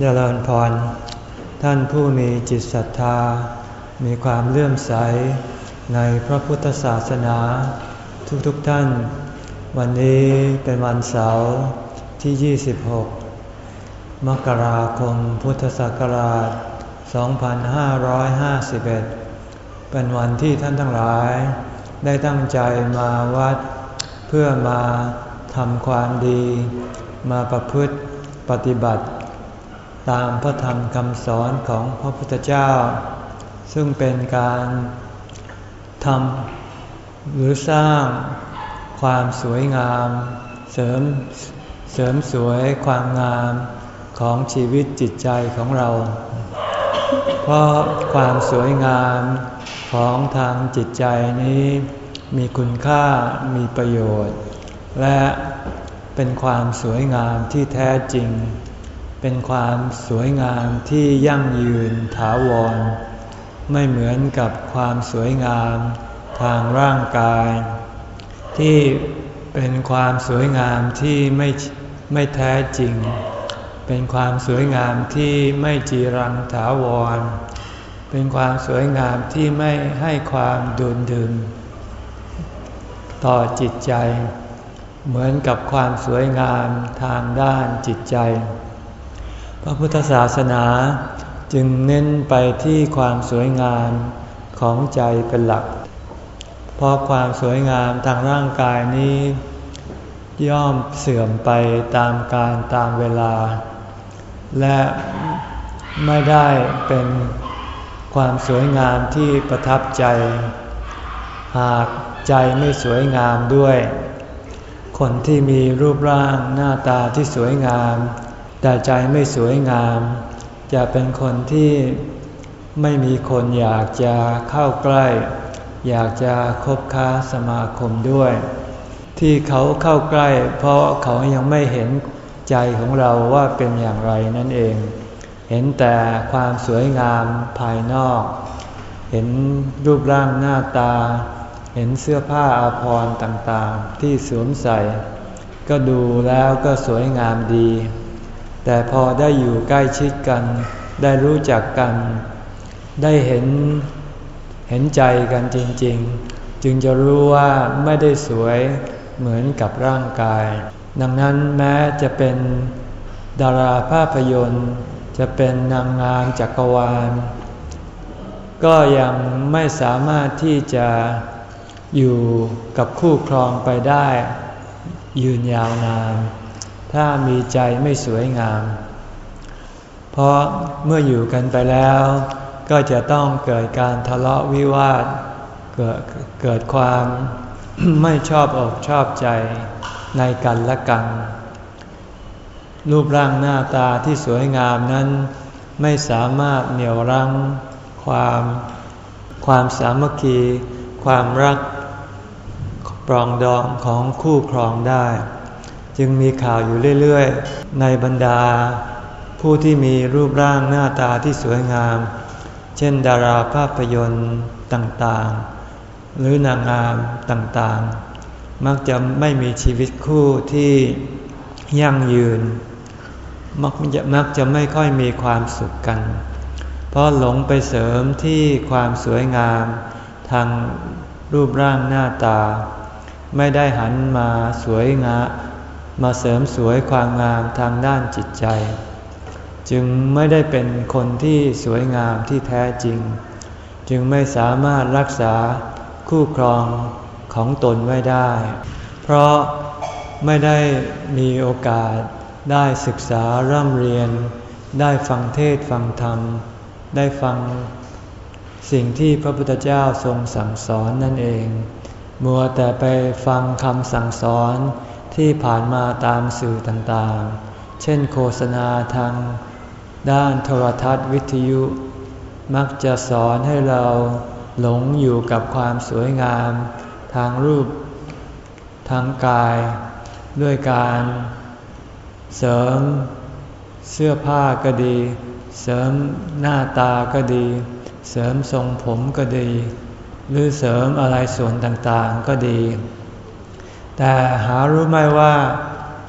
เจริญพร ท่านผู้มีจิตศรัทธา มีความเลื่อมใสในพระพุทธศาสนา ทุกๆทท่าน วันนี้เป็นวันเสาร์ที่ 26 มกราคมพุทธศักราช 2551 เป็นวันที่ท่านทั้งหลาย ได้ตั้งใจมาวัด เพื่อมาทำความดี มาประพฤติปฏิบัติ ตามพระธรรมคำสอนของพระพุทธเจ้า ซึ่งเป็นการทำหรือสร้างความสวยงาม เสริมเสริมสวยความงามของชีวิตจิตใจของเรา เพราะความสวยงามของทางจิตใจนี้มีคุณค่ามีประโยชน์ และเป็นความสวยงามที่แท้จริง เป็นความสวยงามที่ยั่งยืนถาวร ไม่เหมือนกับความสวยงามทางร่างกาย ที่เป็นความสวยงามที่ไม่ไม่แท้จริง เป็นความสวยงามที่ไม่จีรังถาวร เป็นความสวยงามที่ไม่ให้ความดุลดึงต่อจิตใจ เหมือนกับความสวยงามทางด้านจิตใจ พระพุทธศาสนาจึงเน้นไปที่ความสวยงามของใจเป็นหลัก เพราะความสวยงามทางร่างกายนี้ ย่อมเสื่อมไปตามการตามเวลา และไม่ได้เป็นความสวยงามที่ประทับใจ หากใจไม่สวยงามด้วย คนที่มีรูปร่างหน้าตาที่สวยงาม แต่ใจไม่สวยงาม จะเป็นคนที่ไม่มีคนอยากจะเข้าใกล้ อยากจะคบค้าสมาคมด้วย ที่เขาเข้าใกล้ เพราะเขายังไม่เห็นใจของเราว่าเป็นอย่างไรนั่นเอง เห็นแต่ความสวยงามภายนอก เห็นรูปร่างหน้าตา เห็นเสื้อผ้าอาภรณ์ต่างๆ ที่สวมใส่ ก็ดูแล้วก็สวยงามดี แต่พอได้อยู่ใกล้ชิดกัน ได้รู้จักกัน ได้เห็นเห็นใจกันจริง ๆ จึงจะรู้ว่าไม่ได้สวยเหมือนกับร่างกาย ดังนั้นแม้จะเป็นดาราภาพยนตร์ จะเป็นนางงามจักรวาล ก็ยังไม่สามารถที่จะอยู่กับคู่ครองไปได้ ยืนยาวนาน ถ้ามีใจไม่สวยงาม เพราะเมื่ออยู่กันไปแล้ว ก็จะต้องเกิดการทะเลาะวิวาท เกิดเกิดความไม่ชอบอกชอบใจในกันและกัน รูปร่างหน้าตาที่สวยงามนั้น ไม่สามารถเหนี่ยวรั้ง ความ ความสามัคคี ความรักปรองดองของคู่ครองได้ จึงมีข่าวอยู่เรื่อยๆ ในบรรดา ผู้ที่มีรูปร่างหน้าตาที่สวยงาม เช่นดาราภาพยนตร์ต่างๆ หรือนางงามต่างๆ มักจะไม่มีชีวิตคู่ที่ยั่งยืน มักจะมักจะไม่ค่อยมีความสุขกัน เพราะหลงไปเสริมที่ความสวยงามทางรูปร่างหน้าตา ไม่ได้หันมาสวยงาม มาเสริมสวยความงามทางด้านจิตใจ จึงไม่ได้เป็นคนที่สวยงามที่แท้จริง จึงไม่สามารถรักษาคู่ครองของตนไว้ได้ เพราะไม่ได้มีโอกาสได้ศึกษาร่ำเรียน ได้ฟังเทศฟังธรรม ได้ฟังสิ่งที่พระพุทธเจ้าทรงสั่งสอนนั่นเอง มัวแต่ไปฟังคำสั่งสอน ที่ผ่านมาตามสื่อต่างๆ เช่นโฆษณาทาง ด้านโทรทัศน์วิทยุ มักจะสอนให้เราหลงอยู่กับความสวยงาม ทางรูป ทางกาย ด้วยการเสริม เสื้อผ้าก็ดี เสริมหน้าตาก็ดี เสริมทรงผมก็ดี หรือเสริมอะไรส่วนต่างๆก็ดี แต่หารู้ไหมว่า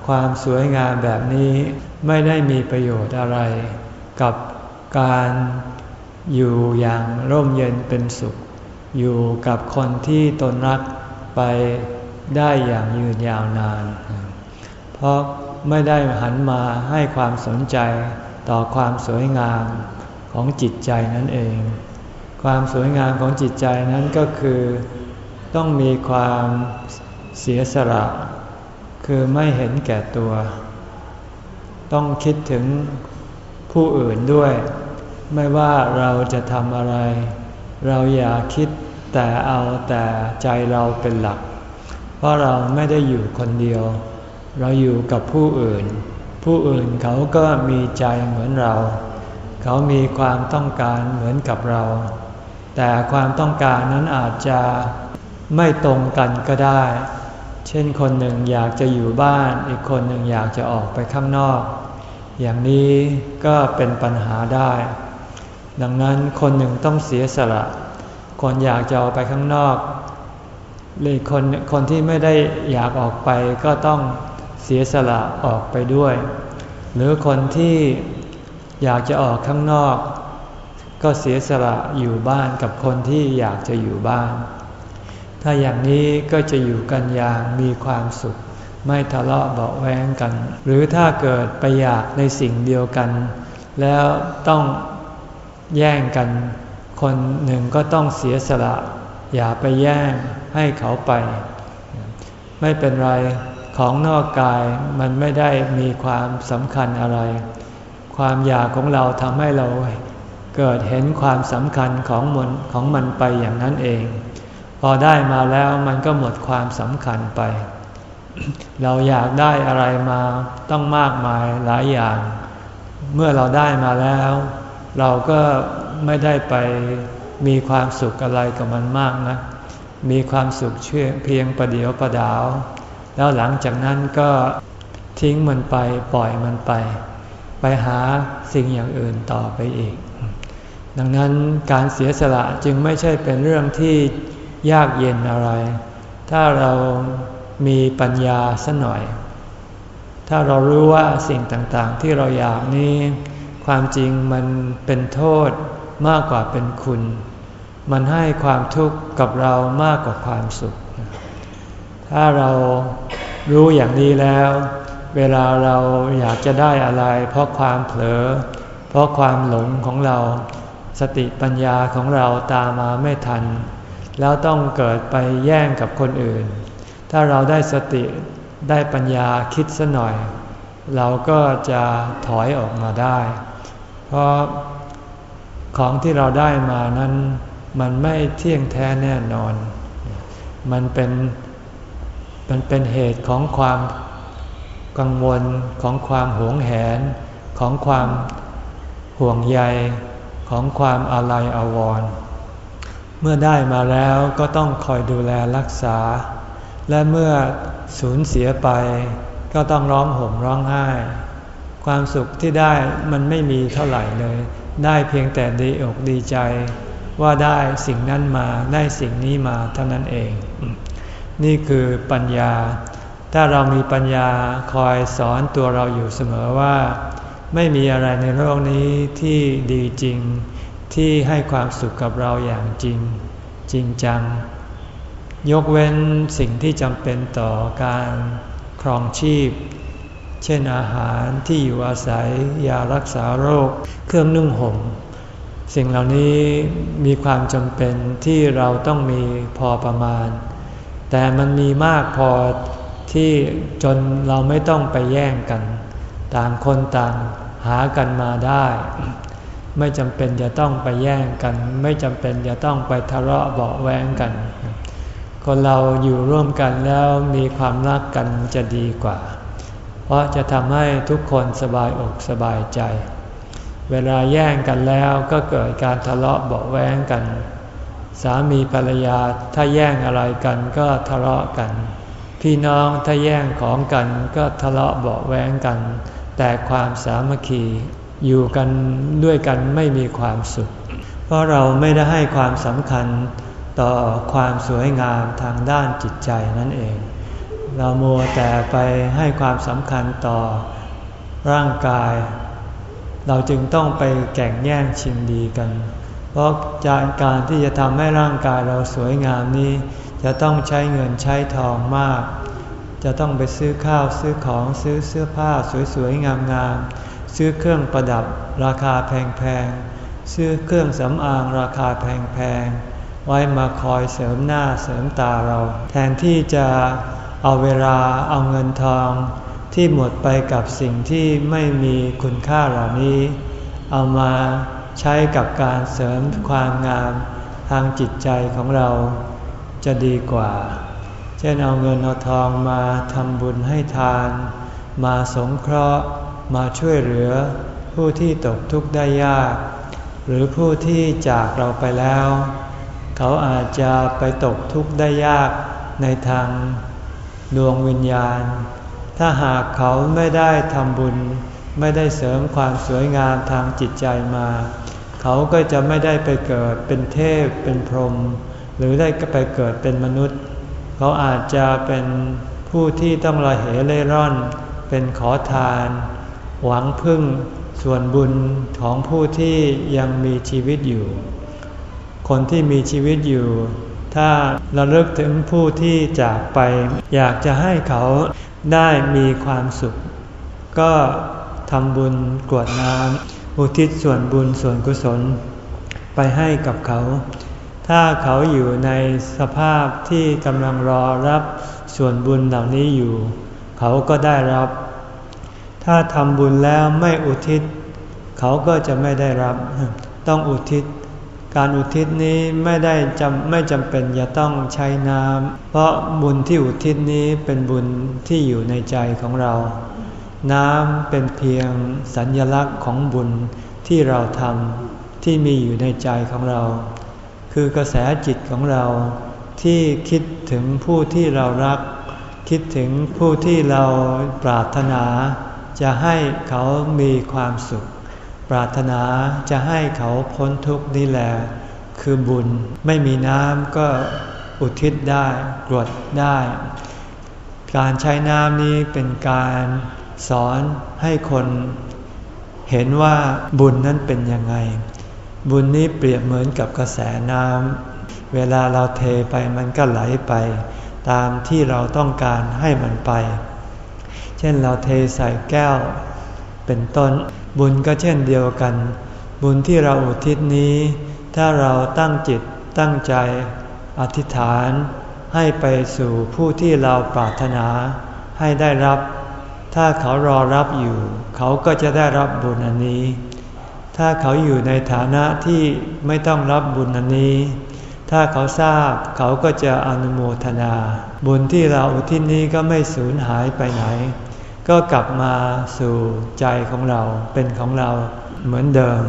ความสวยงามแบบนี้ไม่ได้มีประโยชน์อะไร กับการอยู่อย่างร่มเย็นเป็นสุข อยู่กับคนที่ตนรักไปได้อย่างยืนยาวนาน เพราะไม่ได้หันมาให้ความสนใจต่อความสวยงามของจิตใจนั่นเอง ความสวยงามของจิตใจนั้นก็คือ ต้องมีความ เสียสละ คือไม่เห็นแก่ตัว ต้องคิดถึงผู้อื่นด้วย ไม่ว่าเราจะทำอะไร เราอย่าคิดแต่เอาแต่ใจเราเป็นหลัก เพราะเราไม่ได้อยู่คนเดียว เราอยู่กับผู้อื่น ผู้อื่นเขาก็มีใจเหมือนเรา เขามีความต้องการเหมือนกับเรา แต่ความต้องการนั้นอาจจะไม่ตรงกันก็ได้ เช่นคนหนึ่งอยากจะอยู่บ้าน อีกคนหนึ่งอยากจะออกไปข้างนอก อย่างนี้ก็เป็นปัญหาได้ ดังนั้นคนหนึ่งต้องเสียสละ คนอยากจะออกไปข้างนอกเลยคนคนที่ไม่ได้อยากออกไปก็ต้องเสียสละออกไปด้วย หรือคนที่อยากจะออกข้างนอก ก็เสียสละอยู่บ้านกับคนที่อยากจะอยู่บ้าน ถ้าอย่างนี้ก็จะอยู่กันอย่างมีความสุข ไม่ทะเลาะเบาแวงกัน หรือถ้าเกิดไปอยากในสิ่งเดียวกัน แล้วต้องแย่งกัน คนหนึ่งก็ต้องเสียสละ อย่าไปแย่งให้เขาไป ไม่เป็นไรของนอกกายมันไม่ได้มีความสำคัญอะไร ความอยากของเราทำให้เราเกิดเห็นความสำคัญของมันของมันไปอย่างนั้นเอง พอได้มาแล้วมันก็หมดความสำคัญไป เราอยากได้อะไรมาต้องมากมายหลายอย่าง เมื่อเราได้มาแล้ว เราก็ไม่ได้ไปมีความสุขอะไรกับมันมากนะมีความสุขเชื่อเพียงประเดียวประดาว แล้วหลังจากนั้นก็ทิ้งมันไปปล่อยมันไป ไปหาสิ่งอย่างอื่นต่อไปอีก ดังนั้นการเสียสละจึงไม่ใช่เป็นเรื่องที่ ยากเย็นอะไร ถ้าเรามีปัญญาสัหน่อย ถ้าเรารู้ว่าสิ่งต่างๆ ที่เราอยากนี้ ความจริงมันเป็นโทษมากกว่าเป็นคุณ มันให้ความทุกข์กับเรามากกว่าความสุข ถ้าเรารู้อย่างนี้แล้ว เวลาเราอยากจะได้อะไร เพราะความเผลอ เพราะความหลงของเรา สติปัญญาของเราตามมาไม่ทัน แล้วต้องเกิดไปแย่งกับคนอื่น ถ้าเราได้สติได้ปัญญาคิดซะหน่อย เราก็จะถอยออกมาได้ เพราะของที่เราได้มานั้น มันไม่เที่ยงแท้แน่นอน มันเป็นมันเป็นเหตุของความกังวลของความหวงแหน ของความห่วงใยของความอาลัยอาวรณ์ มื่อได้มาแล้วก็ต้องคอยดูแลรักษา และเมื่อสูญเสียไป ก็ต้องร้องห่มร้องไห้ ความสุขที่ได้มันไม่มีเท่าไหร่เลย ได้เพียงแต่ดีอกดีใจ ว่าได้สิ่งนั้นมาได้สิ่งนี้มาเท่านั้นเอง นี่คือปัญญา ถ้าเรามีปัญญาคอยสอนตัวเราอยู่เสมอว่า ไม่มีอะไรในโลกนี้ที่ดีจริง ที่ให้ความสุขกับเราอย่างจริง จริงจัง ยกเว้นสิ่งที่จำเป็นต่อการครองชีพ เช่นอาหารที่อยู่อาศัยยารักษาโรค เครื่องนุ่งห่มสิ่งเหล่านี้มีความจำเป็นที่เราต้องมีพอประมาณ แต่มันมีมากพอที่จนเราไม่ต้องไปแย่งกัน ต่างคนต่างหากันมาได้ ไม่จำเป็นจะต้องไปแย่งกัน ไม่จำเป็นจะต้องไปทะเลาะเบาแวงกัน คนเราอยู่ร่วมกันแล้วมีความรักกันจะดีกว่า เพราะจะทำให้ทุกคนสบายอกสบายใจ เวลาแย่งกันแล้วก็เกิดการทะเลาะเบาแวงกัน สามีภรรยาถ้าแย่งอะไรกันก็ทะเลาะกัน พี่น้องถ้าแย่งของกันก็ทะเลาะเบาแวงกัน แต่ความสามัคคี อยู่กันด้วยกันไม่มีความสุข เพราะเราไม่ได้ให้ความสำคัญต่อความสวยงามทางด้านจิตใจนั่นเอง เรามัวแต่ไปให้ความสำคัญต่อร่างกาย เราจึงต้องไปแข่งแย่งชิงดีกัน เพราะจากการที่จะทำให้ร่างกายเราสวยงามนี้ จะต้องใช้เงินใช้ทองมาก จะต้องไปซื้อข้าวซื้อของซื้อเสื้อผ้าสวยๆงามๆ ซื้อเครื่องประดับราคาแพงๆ ซื้อเครื่องสำอางราคาแพงๆ ไว้มาคอยเสริมหน้าเสริมตาเรา แทนที่จะเอาเวลาเอาเงินทอง ที่หมดไปกับสิ่งที่ไม่มีคุณค่าเหล่านี้ เอามาใช้กับการเสริมความงามทางจิตใจของเราจะดีกว่า เช่นเอาเงินเอาทองมาทำบุญให้ทาน มาสงเคราะห์ มาช่วยเหลือผู้ที่ตกทุกข์ได้ยาก หรือผู้ที่จากเราไปแล้ว เขาอาจจะไปตกทุกข์ได้ยากในทางดวงวิญญาณ ถ้าหากเขาไม่ได้ทำบุญ ไม่ได้เสริมความสวยงามทางจิตใจมา เขาก็จะไม่ได้ไปเกิดเป็นเทพเป็นพรหมหรือได้ไปเกิดเป็นมนุษย์ เขาอาจจะเป็นผู้ที่ต้องระเหเล่ร่อน เป็นขอทาน หวังพึ่งส่วนบุญของผู้ที่ยังมีชีวิตอยู่ คนที่มีชีวิตอยู่ ถ้าราเลิกถึงผู้ที่จากไป อยากจะให้เขาได้มีความสุข ก็ทำบุญกวดน้ำอุทิศส่วนบุญส่วนกุศล ไปให้กับเขา ถ้าเขาอยู่ในสภาพที่กำลังรอรับส่วนบุญเหล่านี้อยู่ เขาก็ได้รับ ถ้าทำบุญแล้วไม่อุทิศ เขาก็จะไม่ได้รับ ต้องอุทิศ การอุทิศนี้ไม่ได้จำไม่จำเป็นจะต้องใช้น้ำเพราะบุญที่อุทิศนี้เป็นบุญที่อยู่ในใจของเรา น้ำเป็นเพียงสัญญลักษณ์ของบุญที่เราทำที่มีอยู่ในใจของเรา คือกระแสจิตของเราที่คิดถึงผู้ที่เรารัก คิดถึงผู้ที่เราปรารถนา จะให้เขามีความสุข ปรารถนาจะให้เขาพ้นทุกข์นี่แหละคือบุญไม่มีน้ำก็อุทิศได้กรวดได้ การใช้น้ำนี้เป็นการสอนให้คนเห็นว่าบุญนั้นเป็นยังไง บุญนี้เปรียบเหมือนกับกระแสน้ำเวลาเราเทไปมันก็ไหลไป ตามที่เราต้องการให้มันไป เช่นเราเทใส่แก้ว เป็นต้น บุญก็เช่นเดียวกัน บุญที่เราอุทิศนี้ ถ้าเราตั้งจิตตั้งใจอธิษฐานให้ไปสู่ผู้ที่เราปรารถนาให้ได้รับ ถ้าเขารอรับอยู่ เขาก็จะได้รับบุญอันนี้ ถ้าเขาอยู่ในฐานะที่ไม่ต้องรับบุญอันนี้ ถ้าเขาทราบเขาก็จะอนุโมทนา บุญที่เราอุทิศนี้ก็ไม่สูญหายไปไหน ก็กลับมาสู่ใจของเราเป็นของเราเหมือนเดิม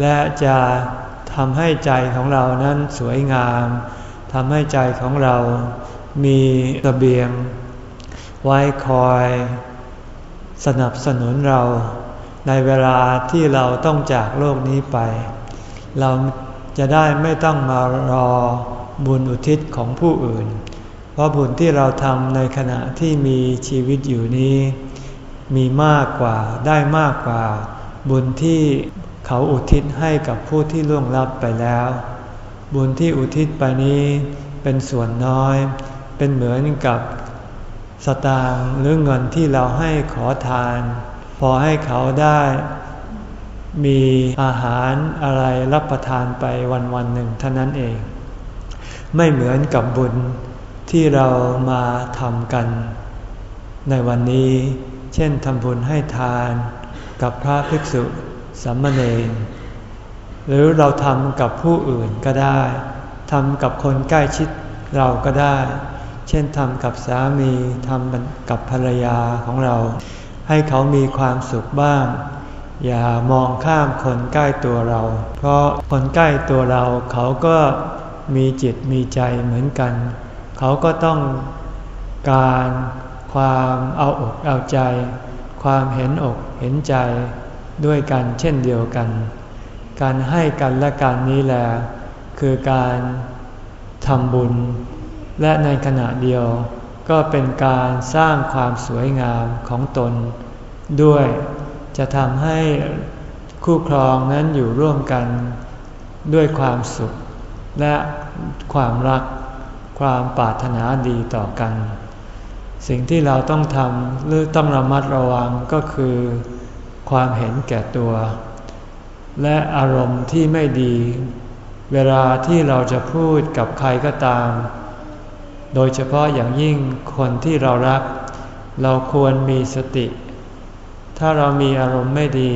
และจะทำให้ใจของเรานั้นสวยงามทำให้ใจของเรามีระเบียง ไว้คอย สนับสนุนเรา ในเวลาที่เราต้องจากโลกนี้ไป เรา จะได้ไม่ต้องมารอบุญอุทิศของผู้อื่น เพราะบุญที่เราทำในขณะที่มีชีวิตอยู่นี้ มีมากกว่าได้มากกว่า บุญที่เขาอุทิศให้กับผู้ที่ล่วงลับไปแล้ว บุญที่อุทิศไปนี้เป็นส่วนน้อย เป็นเหมือนกับสตางค์หรือเงินที่เราให้ขอทาน พอให้เขาได้ มีอาหารอะไรรับประทานไปวันวันหนึ่งเท่านั้นเอง ไม่เหมือนกับบุญที่เรามาทำกัน ในวันนี้ เช่นทำบุญให้ทาน กับพระภิกษุสัมมเนรหรือเราทำกับผู้อื่นก็ได้ทำกับคนใกล้ชิดเราก็ได้ เช่นทำกับสามีทำกับภรรยาของเรา ให้เขามีความสุขบ้าง อย่ามองข้ามคนใกล้ตัวเรา เพราะคนใกล้ตัวเราเขาก็มีจิตมีใจเหมือนกัน เขาก็ต้องการความเอาอกเอาใจ ความเห็นอกเห็นใจด้วยกันเช่นเดียวกัน การให้กันและการนี้แหละคือการทำบุญ และในขณะเดียวก็เป็นการสร้างความสวยงามของตนด้วย จะทำให้คู่ครองนั้นอยู่ร่วมกันด้วยความสุข และความรักความปรารถนาดีต่อกัน สิ่งที่เราต้องทำหรือต้องระมัดระวังก็คือ ความเห็นแก่ตัว และอารมณ์ที่ไม่ดี เวลาที่เราจะพูดกับใครก็ตาม โดยเฉพาะอย่างยิ่งคนที่เรารัก เราควรมีสติ ถ้าเรามีอารมณ์ไม่ดี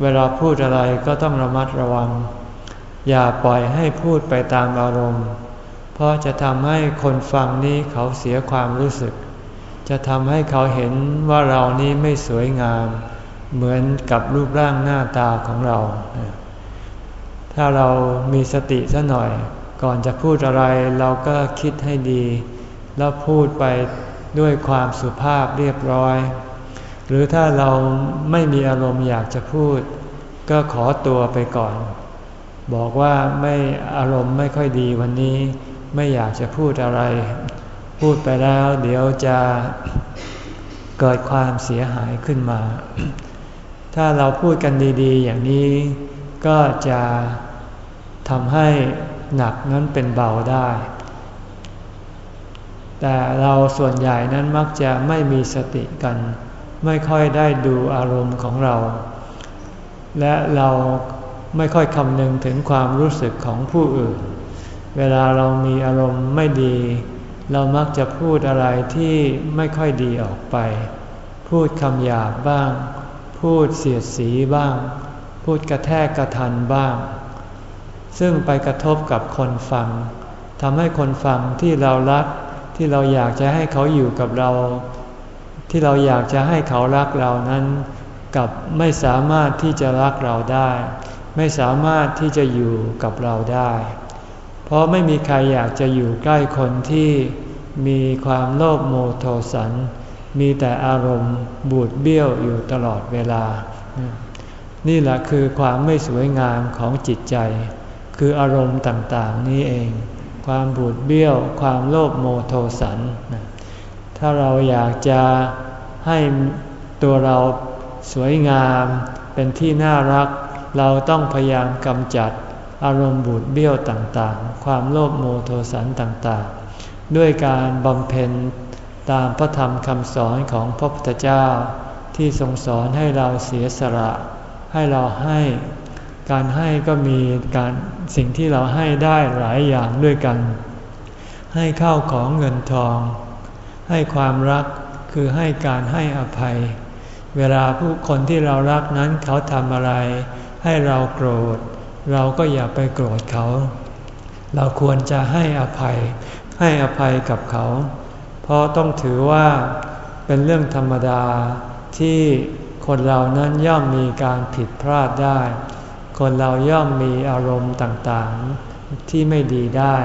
เวลาพูดอะไรก็ต้องระมัดระวัง อย่าปล่อยให้พูดไปตามอารมณ์ เพราะจะทำให้คนฟังนี้เขาเสียความรู้สึก จะทำให้เขาเห็นว่าเรานี้ไม่สวยงาม เหมือนกับรูปร่างหน้าตาของเรา ถ้าเรามีสติซะหน่อย ก่อนจะพูดอะไรเราก็คิดให้ดี แล้วพูดไปด้วยความสุภาพเรียบร้อย หรือถ้าเราไม่มีอารมณ์อยากจะพูด ก็ขอตัวไปก่อน บอกว่าไม่อารมณ์ไม่ค่อยดีวันนี้ ไม่อยากจะพูดอะไร พูดไปแล้วเดี๋ยวจะเกิดความเสียหายขึ้นมา ถ้าเราพูดกันดีๆ อย่างนี้ ก็จะทำให้หนักนั้นเป็นเบาได้ แต่เราส่วนใหญ่นั้นมักจะไม่มีสติกัน ไม่ค่อยได้ดูอารมณ์ของเรา และเราไม่ค่อยคำนึงถึงความรู้สึกของผู้อื่น เวลาเรามีอารมณ์ไม่ดี เรามักจะพูดอะไรที่ไม่ค่อยดีออกไป พูดคำหยาบบ้าง พูดเสียดสีบ้าง พูดกระแทกกระทันบ้าง ซึ่งไปกระทบกับคนฟังทำให้คนฟังที่เรารักที่เราอยากจะให้เขาอยู่กับเรา ที่เราอยากจะให้เขารักเรานั้นกับไม่สามารถที่จะรักเราได้ ไม่สามารถที่จะอยู่กับเราได้ เพราะไม่มีใครอยากจะอยู่ใกล้คนที่มีความโลภโมโทสัน มีแต่อารมณ์บูดเบี้ยวอยู่ตลอดเวลา นี่แหละคือความไม่สวยงามของจิตใจ คืออารมณ์ต่างๆ นี้เอง ความบูดเบี้ยว ความโลภโมโทสัน ถ้าเราอยากจะให้ตัวเราสวยงามเป็นที่น่ารัก เราต้องพยายามกำจัดอารมณ์บูดเบี้ยวต่างๆ ความโลภโมโทสันต่างๆ ด้วยการบำเพ็ญตามพระธรรมคำสอนของพระพุทธเจ้า ที่ทรงสอนให้เราเสียสละ ให้เราให้ การให้ก็มีการสิ่งที่เราให้ได้หลายอย่างด้วยกัน ให้ข้าวของเงินทอง ให้ความรักคือให้การให้อภัย เวลาผู้คนที่เรารักนั้นเขาทำอะไร ให้เราโกรธ เราก็อย่าไปโกรธเขา เราควรจะให้อภัย ให้อภัยกับเขา เพราะต้องถือว่าเป็นเรื่องธรรมดาที่คนเรานั้นย่อมมีการผิดพลาดได้ คนเราย่อมมีอารมณ์ต่างๆ ที่ไม่ดีได้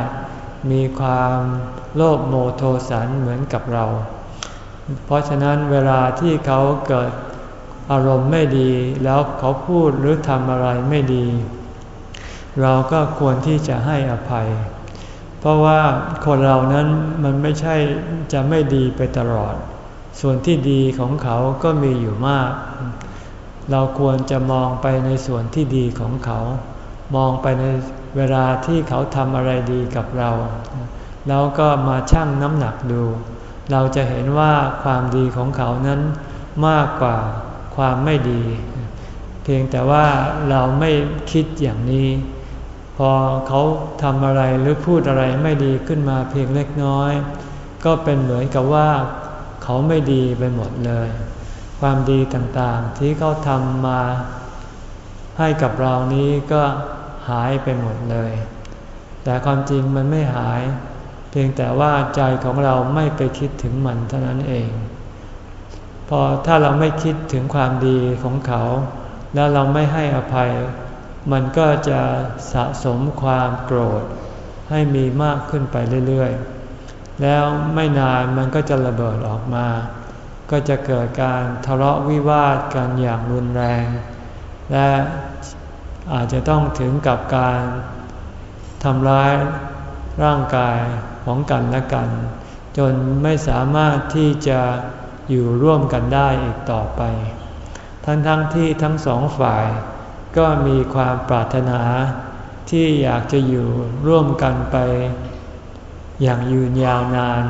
มีความโลภโมโทสันเหมือนกับเรา เพราะฉะนั้นเวลาที่เขาเกิดอารมณ์ไม่ดี แล้วเขาพูดหรือทำอะไรไม่ดี เราก็ควรที่จะให้อภัย เพราะว่าคนเรานั้นมันไม่ใช่จะไม่ดีไปตลอด ส่วนที่ดีของเขาก็มีอยู่มาก เราควรจะมองไปในส่วนที่ดีของเขา มองไปใน เวลาที่เขาทำอะไรดีกับเรา แล้วก็มาชั่งน้ำหนักดู เราจะเห็นว่าความดีของเขานั้นมากกว่าความไม่ดี เพียงแต่ว่าเราไม่คิดอย่างนี้ พอเขาทำอะไรหรือพูดอะไรไม่ดีขึ้นมาเพียงเล็กน้อย ก็เป็นเหมือนกับว่าเขาไม่ดีไปหมดเลย ความดีต่างๆที่เขาทำมาให้กับเรานี้ก็ หายไปหมดเลย แต่ความจริงมันไม่หาย เพียงแต่ว่าใจของเราไม่ไปคิดถึงมันเท่านั้นเอง พอถ้าเราไม่คิดถึงความดีของเขา แล้วเราไม่ให้อภัย มันก็จะสะสมความโกรธ ให้มีมากขึ้นไปเรื่อยๆ แล้วไม่นานมันก็จะระเบิดออกมาก็จะเกิดการทะเลาะวิวาทกันอย่างรุนแรง และ อาจจะต้องถึงกับการทำร้ายร่างกายของกันและกัน จนไม่สามารถที่จะอยู่ร่วมกันได้อีกต่อไป ทั้งทั้งที่ทั้งสองฝ่าย ก็มีความปรารถนาที่อยากจะอยู่ร่วมกันไป อย่างยืนยาวนาน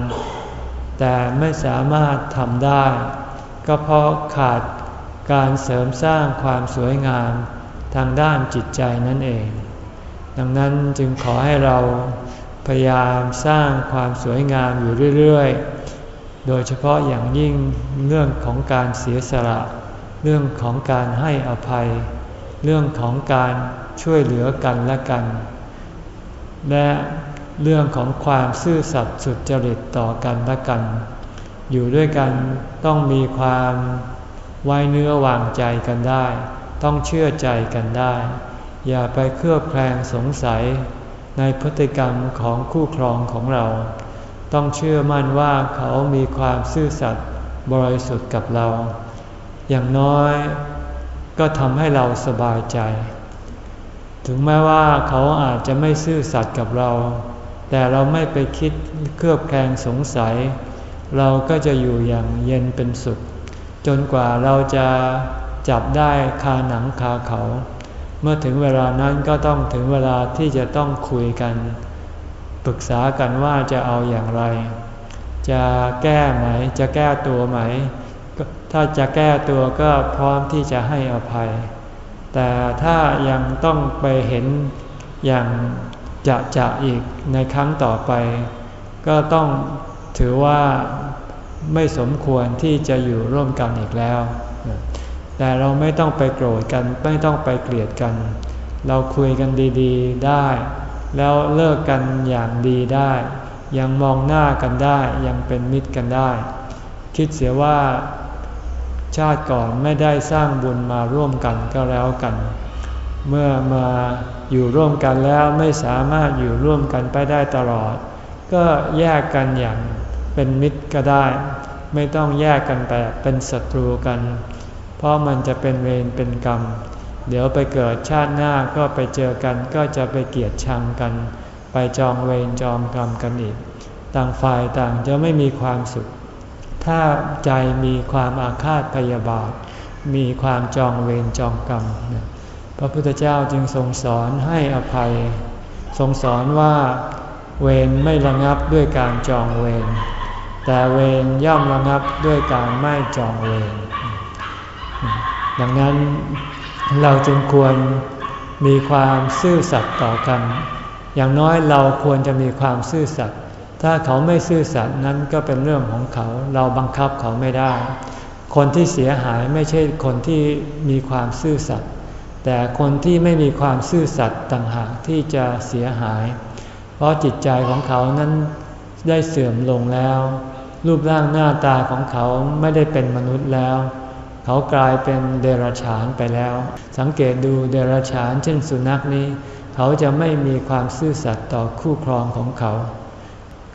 แต่ไม่สามารถทำได้ ก็เพราะขาดการเสริมสร้างความสวยงาม ทางด้านจิตใจนั่นเอง ดังนั้นจึงขอให้เราพยายามสร้างความสวยงามอยู่เรื่อยๆ โดยเฉพาะอย่างยิ่งเรื่องของการเสียสละ เรื่องของการให้อภัย เรื่องของการช่วยเหลือกันและกัน และเรื่องของความซื่อสัตย์สุจริตต่อกันและกัน อยู่ด้วยกันต้องมีความไว้เนื้อวางใจกันได้ ต้องเชื่อใจกันได้ อย่าไปเครือบแคลงสงสัยในพฤติกรรมของคู่ครองของเรา ต้องเชื่อมั่นว่าเขามีความซื่อสัตย์บริสุทธิ์กับเรา อย่างน้อยก็ทำให้เราสบายใจ ถึงแม้ว่าเขาอาจจะไม่ซื่อสัตย์กับเรา แต่เราไม่ไปคิดเครือบแคลงสงสัย เราก็จะอยู่อย่างเย็นเป็นสุข จนกว่าเราจะ จับได้คาหนังคาเขา เมื่อถึงเวลานั้นก็ต้องถึงเวลาที่จะต้องคุยกัน ปรึกษากันว่าจะเอาอย่างไร จะแก้ไหม จะแก้ตัวไหม ถ้าจะแก้ตัวก็พร้อมที่จะให้อภัย แต่ถ้ายังต้องไปเห็นอย่างจะจะอีกในครั้งต่อไป ก็ต้องถือว่าไม่สมควรที่จะอยู่ร่วมกันอีกแล้ว แต่เราไม่ต้องไปโกรธกัน ไม่ต้องไปเกลียดกัน เราคุยกันดีๆได้ แล้วเลิกกันอย่างดีได้ ยังมองหน้ากันได้ ยังเป็นมิตรกันได้ คิดเสียว่า ชาติก่อนไม่ได้สร้างบุญมาร่วมกันก็แล้วกัน เมื่อมาอยู่ร่วมกันแล้วไม่สามารถอยู่ร่วมกันไปได้ตลอด ก็แยกกันอย่างเป็นมิตรก็ได้ ไม่ต้องแยกกันแบบเป็นศัตรูกัน เพราะมันจะเป็นเวรเป็นกรรม เดี๋ยวไปเกิดชาติหน้าก็ไปเจอกันก็จะไปเกลียดชังกัน ไปจองเวรจองกรรมกันอีก ต่างฝ่ายต่างจะไม่มีความสุข ถ้าใจมีความอาฆาตพยาบาท มีความจองเวรจองกรรม พระพุทธเจ้าจึงทรงสอนให้อภัย ทรงสอนว่าเวรไม่ระงับด้วยการจองเวรแต่เวรย่อมระงับด้วยการไม่จองเวร ดังนั้นเราจึงควรมีความซื่อสัตย์ต่อกัน อย่างน้อยเราควรจะมีความซื่อสัตย์ถ้าเขาไม่ซื่อสัตย์นั้นก็เป็นเรื่องของเขา เราบังคับเขาไม่ได้ คนที่เสียหายไม่ใช่คนที่มีความซื่อสัตย์แต่คนที่ไม่มีความซื่อสัตย์ต่างหากที่จะเสียหาย เพราะจิตใจของเขานั้นได้เสื่อมลงแล้ว รูปร่างหน้าตาของเขาไม่ได้เป็นมนุษย์แล้ว เขากลายเป็นเดรัจฉานไปแล้ว สังเกตดูเดรัจฉานเช่นสุนัขนี้ เขาจะไม่มีความซื่อสัตย์ต่อคู่ครองของเขา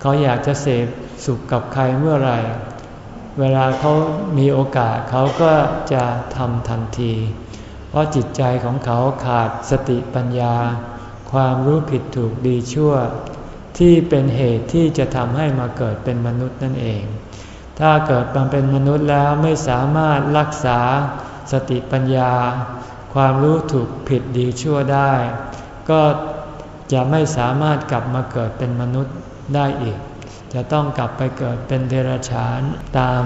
เขาอยากจะเสพสุขกับใครเมื่อไหร่ เวลาเขามีโอกาสเขาก็จะทำทันที เพราะจิตใจของเขาขาดสติปัญญา ความรู้ผิดถูกดีชั่ว ที่เป็นเหตุที่จะทำให้มาเกิดเป็นมนุษย์นั่นเอง ถ้าเกิดมาเป็นมนุษย์แล้วไม่สามารถรักษาสติปัญญา ความรู้ถูกผิดดีชั่วได้ ก็จะไม่สามารถกลับมาเกิดเป็นมนุษย์ได้อีก จะต้องกลับไปเกิดเป็นเดรัจฉานตาม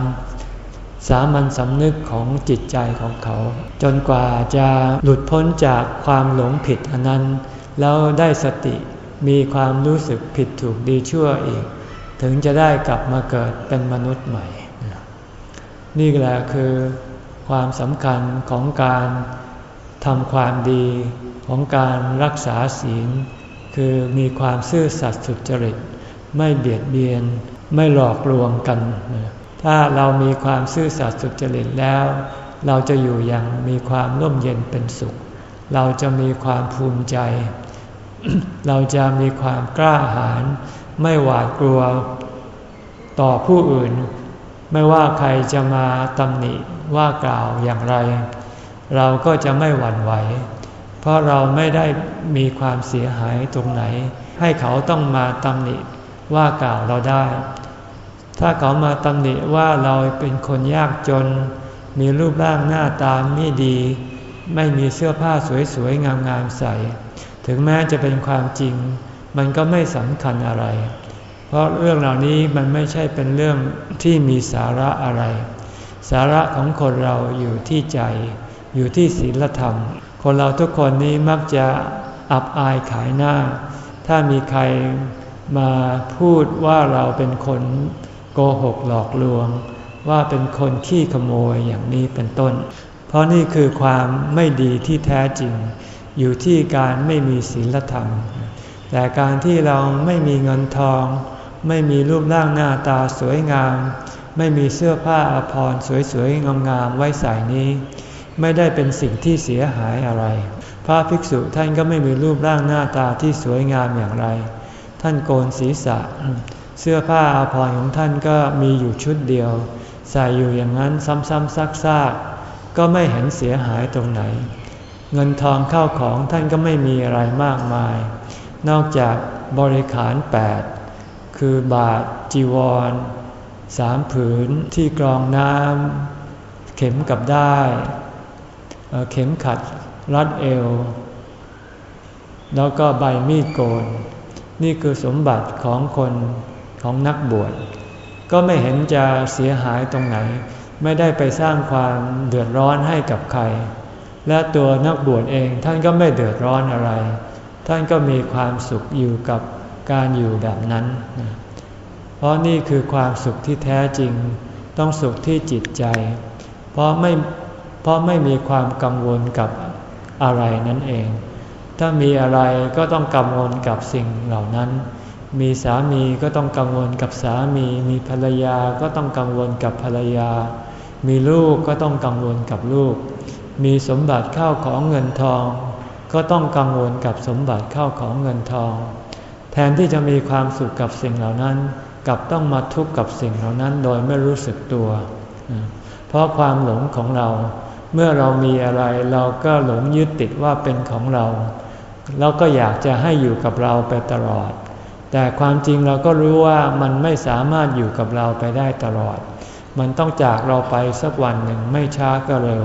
สามัญสำนึกของจิตใจของเขา จนกว่าจะหลุดพ้นจากความหลงผิดอันนั้น แล้วได้สติมีความรู้สึกผิดถูกดีชั่วอีก ถึงจะได้กลับมาเกิดเป็นมนุษย์ใหม่ นี่แหละคือความสำคัญของการทำความดีของการรักษาศีล คือมีความซื่อสัตย์สุจริต ไม่เบียดเบียน ไม่หลอกลวงกัน ถ้าเรามีความซื่อสัตย์สุจริตแล้ว เราจะอยู่อย่างมีความร่มเย็นเป็นสุข เราจะมีความภูมิใจ เราจะมีความกล้าหาญ ไม่หวาดกลัว ต่อผู้อื่น ไม่ว่าใครจะมาตำหนิว่ากล่าวอย่างไร เราก็จะไม่หวั่นไหว เพราะเราไม่ได้มีความเสียหายตรงไหน ให้เขาต้องมาตำหนิว่ากล่าวเราได้ ถ้าเขามาตำหนิว่าเราเป็นคนยากจน มีรูปร่างหน้าตาไม่ดี ไม่มีเสื้อผ้าสวยๆงามๆใส่ ถึงแม้จะเป็นความจริง มันก็ไม่สำคัญอะไร เพราะเรื่องเหล่านี้มันไม่ใช่เป็นเรื่องที่มีสาระอะไร สาระของคนเราอยู่ที่ใจ อยู่ที่ศีลธรรม คนเราทุกคนนี้มักจะอับอายขายหน้า ถ้ามีใครมาพูดว่าเราเป็นคนโกหกหลอกลวง ว่าเป็นคนขี้ขโมยอย่างนี้เป็นต้น เพราะนี่คือความไม่ดีที่แท้จริง อยู่ที่การไม่มีศีลธรรม แต่การที่เราไม่มีเงินทอง ไม่มีรูปร่างหน้าตาสวยงาม ไม่มีเสื้อผ้าอภรรสวยๆงามๆไว้ใส่นี้ ไม่ได้เป็นสิ่งที่เสียหายอะไร พระภิกษุท่านก็ไม่มีรูปร่างหน้าตาที่สวยงามอย่างไร ท่านโกนศีรษะ เสื้อผ้าอภรณ์ของท่านก็มีอยู่ชุดเดียว ใส่อยู่อย่างนั้นซ้ำๆซักๆก็ไม่เห็นเสียหายตรงไหน เงินทองเข้าของท่านก็ไม่มีอะไรมากมาย นอกจากบริขารแปดคือบาทจีวรสามผืนที่กรองน้ำเข็มกับได้ เข็มขัดรัดเอว แล้วก็ใบมีดโกน นี่คือสมบัติของคนของนักบวชก็ไม่เห็นจะเสียหายตรงไหน ไม่ได้ไปสร้างความเดือดร้อนให้กับใคร และตัวนักบวชเองท่านก็ไม่เดือดร้อนอะไร ท่านก็มีความสุขอยู่กับการอยู่แบบนั้น เพราะนี่คือความสุขที่แท้จริง ต้องสุขที่จิตใจ เพราะไม่เพราะไม่มีความกังวลกับอะไรนั่นเอง ถ้ามีอะไรก็ต้องกังวลกับสิ่งเหล่านั้น มีสามีก็ต้องกังวลกับสามี มีภรรยาก็ต้องกังวลกับภรรยา มีลูกก็ต้องกังวลกับลูก มีสมบัติข้าวของเงินทอง ก็ต้องกังวลกับสมบัติเข้าของเงินทอง แทนที่จะมีความสุขกับสิ่งเหล่านั้น กลับต้องมาทุกข์กับสิ่งเหล่านั้นโดยไม่รู้สึกตัว เพราะความหลงของเรา เมื่อเรามีอะไรเราก็หลงยึดติดว่าเป็นของเรา แล้วก็อยากจะให้อยู่กับเราไปตลอด แต่ความจริงเราก็รู้ว่ามันไม่สามารถอยู่กับเราไปได้ตลอด มันต้องจากเราไปสักวันหนึ่งไม่ช้าก็เร็ว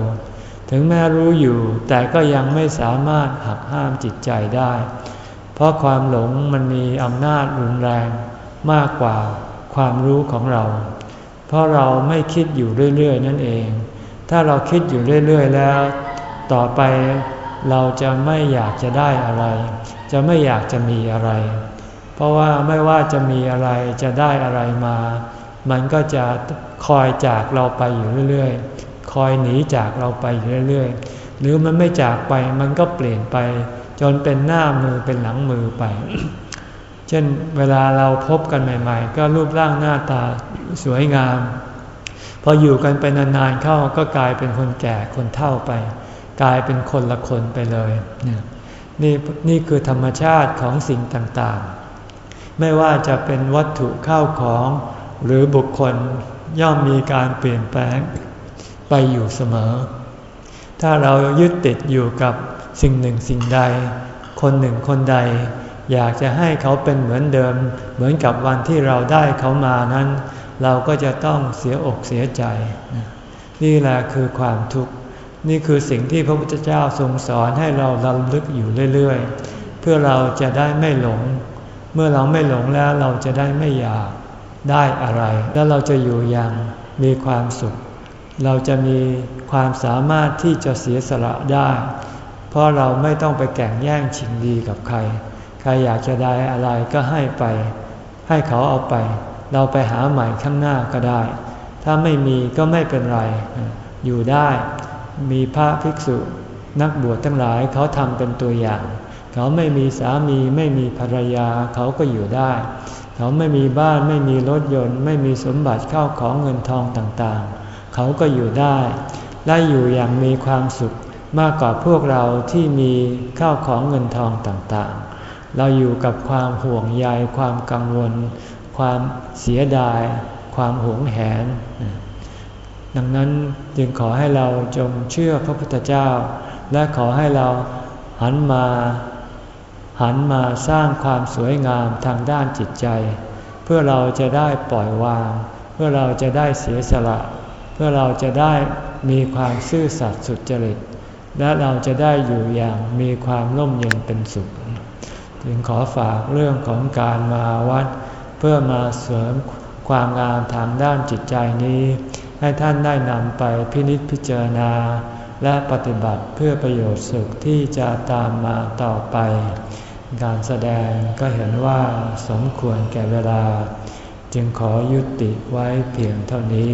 ถึงแม้รู้อยู่แต่ก็ยังไม่สามารถหักห้ามจิตใจได้ เพราะความหลงมันมีอำนาจรุนแรงมากกว่าความรู้ของเรา เพราะเราไม่คิดอยู่เรื่อย ๆ นั่นเอง ถ้าเราคิดอยู่เรื่อย ๆ แล้ว ต่อไปเราจะไม่อยากจะได้อะไร จะไม่อยากจะมีอะไร เพราะว่าไม่ว่าจะมีอะไรจะได้อะไรมา มันก็จะคอยจากเราไปอยู่เรื่อย ๆ คอยหนีจากเราไปเรื่อยๆ หรือมันไม่จากไปมันก็เปลี่ยนไป จนเป็นหน้ามือเป็นหลังมือไป เช่นเวลาเราพบกันใหม่ ๆ ก็รูปร่างหน้าตาสวยงาม พออยู่กันไปนานๆเข้าก็กลายเป็นคนแก่คนเฒ่าไป กลายเป็นคนละคนไปเลยนี่นี่คือธรรมชาติของสิ่งต่างๆ ไม่ว่าจะเป็นวัตถุข้าวของหรือบุคคลย่อมมีการเปลี่ยนแปลง ไปอยู่เสมอ ถ้าเรายึดติดอยู่กับสิ่งหนึ่งสิ่งใด คนหนึ่งคนใด อยากจะให้เขาเป็นเหมือนเดิม เหมือนกับวันที่เราได้เขามานั้น เราก็จะต้องเสียอกเสียใจ นี่แหละคือความทุกข์ นี่คือสิ่งที่พระพุทธเจ้าทรงสอนให้เราลำลึกอยู่เรื่อยๆ เพื่อเราจะได้ไม่หลง เมื่อเราไม่หลงแล้วเราจะได้ไม่อยากได้อะไร แล้วเราจะอยู่อย่างมีความสุข เราจะมีความสามารถที่จะเสียสละได้ เพราะเราไม่ต้องไปแข่งแย่งชิงดีกับใคร ใครอยากจะได้อะไรก็ให้ไป ให้เขาเอาไป เราไปหาใหม่ข้างหน้าก็ได้ ถ้าไม่มีก็ไม่เป็นไร อยู่ได้ มีพระภิกษุ นักบวชทั้งหลายเขาทำเป็นตัวอย่าง เขาไม่มีสามีไม่มีภรรยาเขาก็อยู่ได้ เขาไม่มีบ้านไม่มีรถยนต์ ไม่มีสมบัติเข้าของเงินทองต่างๆ เขาก็อยู่ได้และอยู่อย่างมีความสุขมากกว่าพวกเราที่มีข้าวของเงินทองต่างๆ เราอยู่กับความห่วงใยความกังวล ความเสียดาย ความหวงแหน ดังนั้นจึงขอให้เราจงเชื่อพระพุทธเจ้า และขอให้เราหันมา หันมาสร้างความสวยงามทางด้านจิตใจ เพื่อเราจะได้ปล่อยวาง เพื่อเราจะได้เสียสละ พื่อเราจะได้มีความซื่อสัตย์สุจริต และเราจะได้อยู่อย่างมีความร่มเย็นเป็นสุข จึงขอฝากเรื่องของการมาวัด เพื่อมาเสริมความงามทางด้านจิตใจนี้ ให้ท่านได้นำไปพินิจพิจารณา และปฏิบัติเพื่อประโยชน์สุขที่จะตามมาต่อไป การแสดงก็เห็นว่าสมควรแก่เวลา จึงขอยุติไว้เพียงเท่านี้